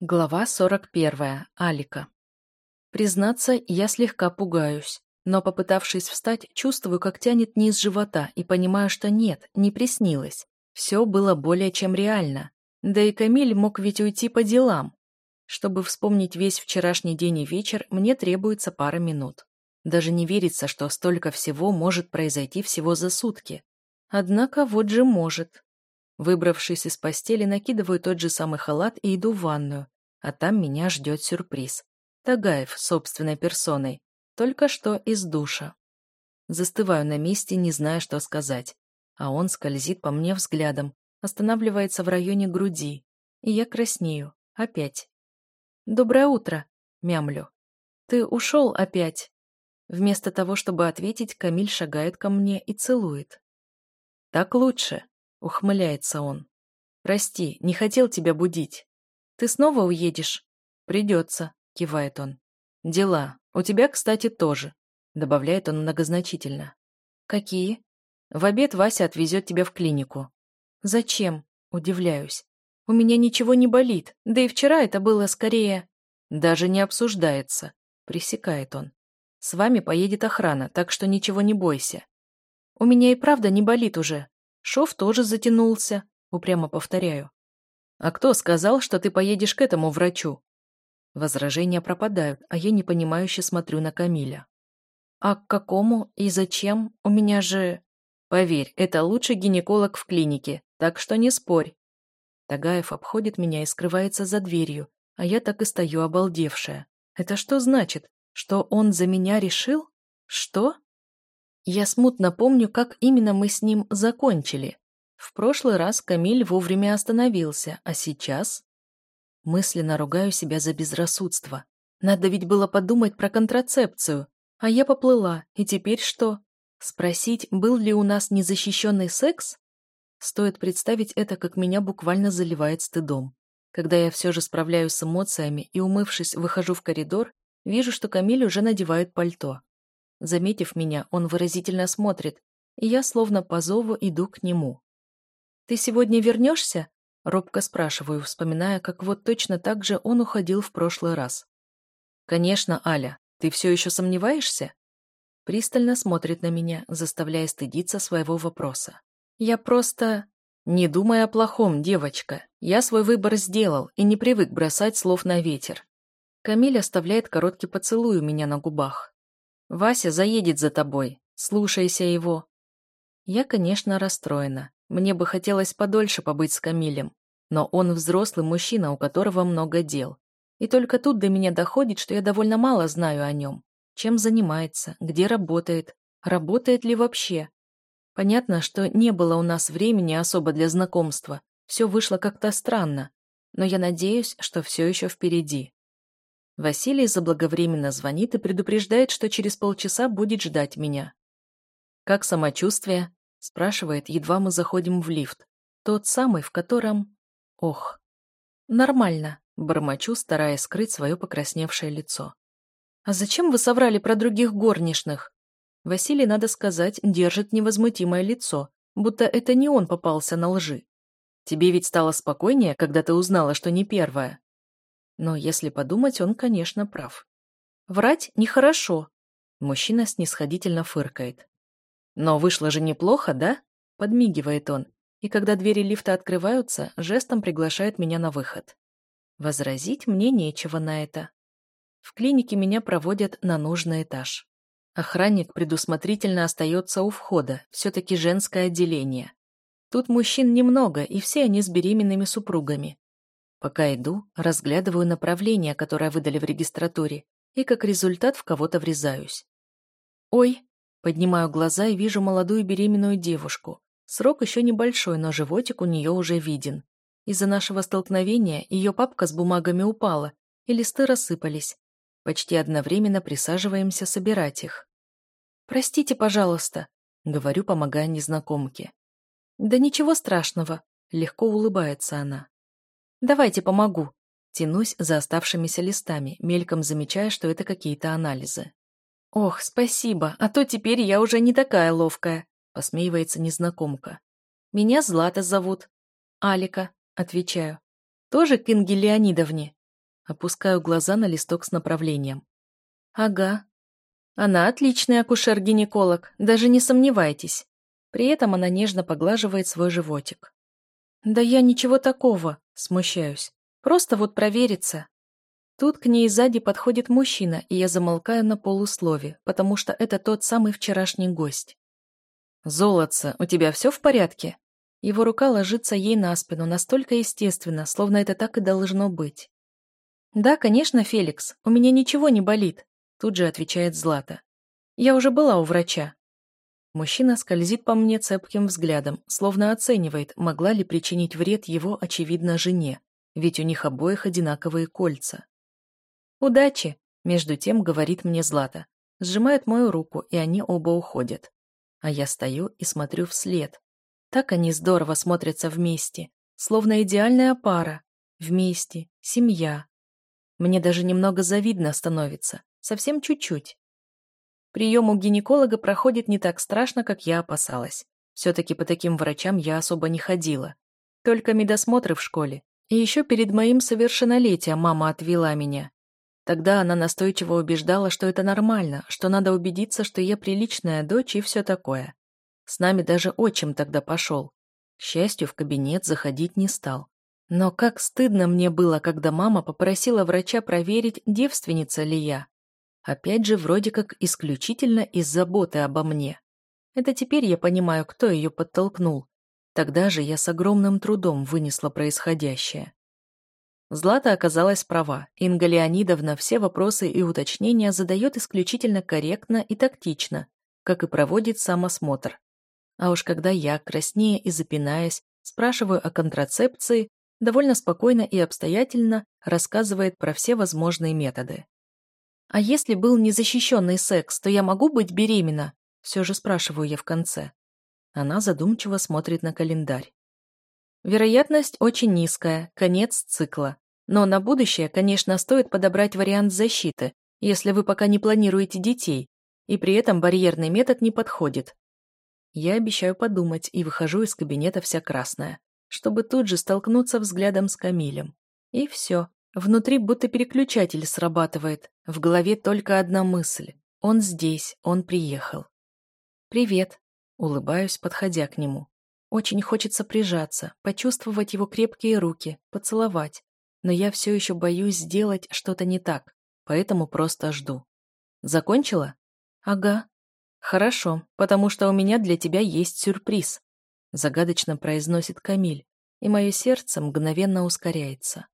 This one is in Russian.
Глава 41. Алика. Признаться, я слегка пугаюсь, но, попытавшись встать, чувствую, как тянет низ живота и понимаю, что нет, не приснилось. Все было более чем реально. Да и Камиль мог ведь уйти по делам. Чтобы вспомнить весь вчерашний день и вечер, мне требуется пара минут. Даже не верится, что столько всего может произойти всего за сутки. Однако вот же может. Выбравшись из постели, накидываю тот же самый халат и иду в ванную, а там меня ждет сюрприз. Тагаев собственной персоной, только что из душа. Застываю на месте, не зная, что сказать, а он скользит по мне взглядом, останавливается в районе груди, и я краснею. Опять. «Доброе утро», — мямлю. «Ты ушел опять?» Вместо того, чтобы ответить, Камиль шагает ко мне и целует. «Так лучше», Ухмыляется он. «Прости, не хотел тебя будить. Ты снова уедешь?» «Придется», — кивает он. «Дела. У тебя, кстати, тоже», — добавляет он многозначительно. «Какие?» «В обед Вася отвезет тебя в клинику». «Зачем?» — удивляюсь. «У меня ничего не болит, да и вчера это было скорее...» «Даже не обсуждается», — пресекает он. «С вами поедет охрана, так что ничего не бойся». «У меня и правда не болит уже», Шов тоже затянулся, упрямо повторяю. «А кто сказал, что ты поедешь к этому врачу?» Возражения пропадают, а я непонимающе смотрю на Камиля. «А к какому и зачем? У меня же...» «Поверь, это лучший гинеколог в клинике, так что не спорь». Тагаев обходит меня и скрывается за дверью, а я так и стою обалдевшая. «Это что значит? Что он за меня решил? Что?» Я смутно помню, как именно мы с ним закончили. В прошлый раз Камиль вовремя остановился, а сейчас... Мысленно ругаю себя за безрассудство. Надо ведь было подумать про контрацепцию. А я поплыла, и теперь что? Спросить, был ли у нас незащищенный секс? Стоит представить это, как меня буквально заливает стыдом. Когда я все же справляюсь с эмоциями и, умывшись, выхожу в коридор, вижу, что Камиль уже надевает пальто. Заметив меня, он выразительно смотрит, и я словно по зову иду к нему. «Ты сегодня вернешься?» — робко спрашиваю, вспоминая, как вот точно так же он уходил в прошлый раз. «Конечно, Аля. Ты все еще сомневаешься?» Пристально смотрит на меня, заставляя стыдиться своего вопроса. «Я просто...» «Не думай о плохом, девочка. Я свой выбор сделал и не привык бросать слов на ветер». Камиль оставляет короткий поцелуй у меня на губах. Вася заедет за тобой. Слушайся его. Я, конечно, расстроена. Мне бы хотелось подольше побыть с Камилем. Но он взрослый мужчина, у которого много дел. И только тут до меня доходит, что я довольно мало знаю о нем. Чем занимается, где работает, работает ли вообще. Понятно, что не было у нас времени особо для знакомства. Все вышло как-то странно. Но я надеюсь, что все еще впереди. Василий заблаговременно звонит и предупреждает, что через полчаса будет ждать меня. «Как самочувствие?» – спрашивает, едва мы заходим в лифт. Тот самый, в котором... Ох. «Нормально», – бормочу, стараясь скрыть свое покрасневшее лицо. «А зачем вы соврали про других горничных?» Василий, надо сказать, держит невозмутимое лицо, будто это не он попался на лжи. «Тебе ведь стало спокойнее, когда ты узнала, что не первая?» Но если подумать, он, конечно, прав. Врать нехорошо. Мужчина снисходительно фыркает. Но вышло же неплохо, да? Подмигивает он. И когда двери лифта открываются, жестом приглашает меня на выход. Возразить мне нечего на это. В клинике меня проводят на нужный этаж. Охранник предусмотрительно остается у входа, все-таки женское отделение. Тут мужчин немного, и все они с беременными супругами. Пока иду, разглядываю направление, которое выдали в регистратуре, и как результат в кого-то врезаюсь. «Ой!» Поднимаю глаза и вижу молодую беременную девушку. Срок еще небольшой, но животик у нее уже виден. Из-за нашего столкновения ее папка с бумагами упала, и листы рассыпались. Почти одновременно присаживаемся собирать их. «Простите, пожалуйста», — говорю, помогая незнакомке. «Да ничего страшного», — легко улыбается она. Давайте помогу. Тянусь за оставшимися листами, мельком замечая, что это какие-то анализы. Ох, спасибо, а то теперь я уже не такая ловкая, посмеивается незнакомка. Меня Злата зовут. Алика, отвечаю. Тоже к Инге Леонидовне? Опускаю глаза на листок с направлением. Ага. Она отличный акушер-гинеколог, даже не сомневайтесь. При этом она нежно поглаживает свой животик. Да я ничего такого, смущаюсь. Просто вот провериться. Тут к ней сзади подходит мужчина, и я замолкаю на полуслове, потому что это тот самый вчерашний гость. «Золотце, у тебя все в порядке?» Его рука ложится ей на спину настолько естественно, словно это так и должно быть. «Да, конечно, Феликс, у меня ничего не болит», тут же отвечает Злата. «Я уже была у врача». Мужчина скользит по мне цепким взглядом, словно оценивает, могла ли причинить вред его, очевидно, жене, ведь у них обоих одинаковые кольца. «Удачи!» — между тем говорит мне Злата. Сжимает мою руку, и они оба уходят. А я стою и смотрю вслед. Так они здорово смотрятся вместе, словно идеальная пара. Вместе, семья. Мне даже немного завидно становится, совсем чуть-чуть. Прием у гинеколога проходит не так страшно, как я опасалась. Все-таки по таким врачам я особо не ходила. Только медосмотры в школе. И еще перед моим совершеннолетием мама отвела меня. Тогда она настойчиво убеждала, что это нормально, что надо убедиться, что я приличная дочь и все такое. С нами даже отчим тогда пошел. К счастью, в кабинет заходить не стал. Но как стыдно мне было, когда мама попросила врача проверить, девственница ли я. Опять же, вроде как исключительно из заботы обо мне. Это теперь я понимаю, кто ее подтолкнул. Тогда же я с огромным трудом вынесла происходящее. Злата оказалась права. Инга Леонидовна все вопросы и уточнения задает исключительно корректно и тактично, как и проводит сам осмотр. А уж когда я, краснея и запинаясь, спрашиваю о контрацепции, довольно спокойно и обстоятельно рассказывает про все возможные методы. «А если был незащищенный секс, то я могу быть беременна?» Все же спрашиваю я в конце. Она задумчиво смотрит на календарь. Вероятность очень низкая, конец цикла. Но на будущее, конечно, стоит подобрать вариант защиты, если вы пока не планируете детей, и при этом барьерный метод не подходит. Я обещаю подумать и выхожу из кабинета вся красная, чтобы тут же столкнуться взглядом с Камилем. И все. Внутри будто переключатель срабатывает. В голове только одна мысль. Он здесь, он приехал. «Привет», — улыбаюсь, подходя к нему. Очень хочется прижаться, почувствовать его крепкие руки, поцеловать. Но я все еще боюсь сделать что-то не так, поэтому просто жду. Закончила? Ага. Хорошо, потому что у меня для тебя есть сюрприз. Загадочно произносит Камиль, и мое сердце мгновенно ускоряется.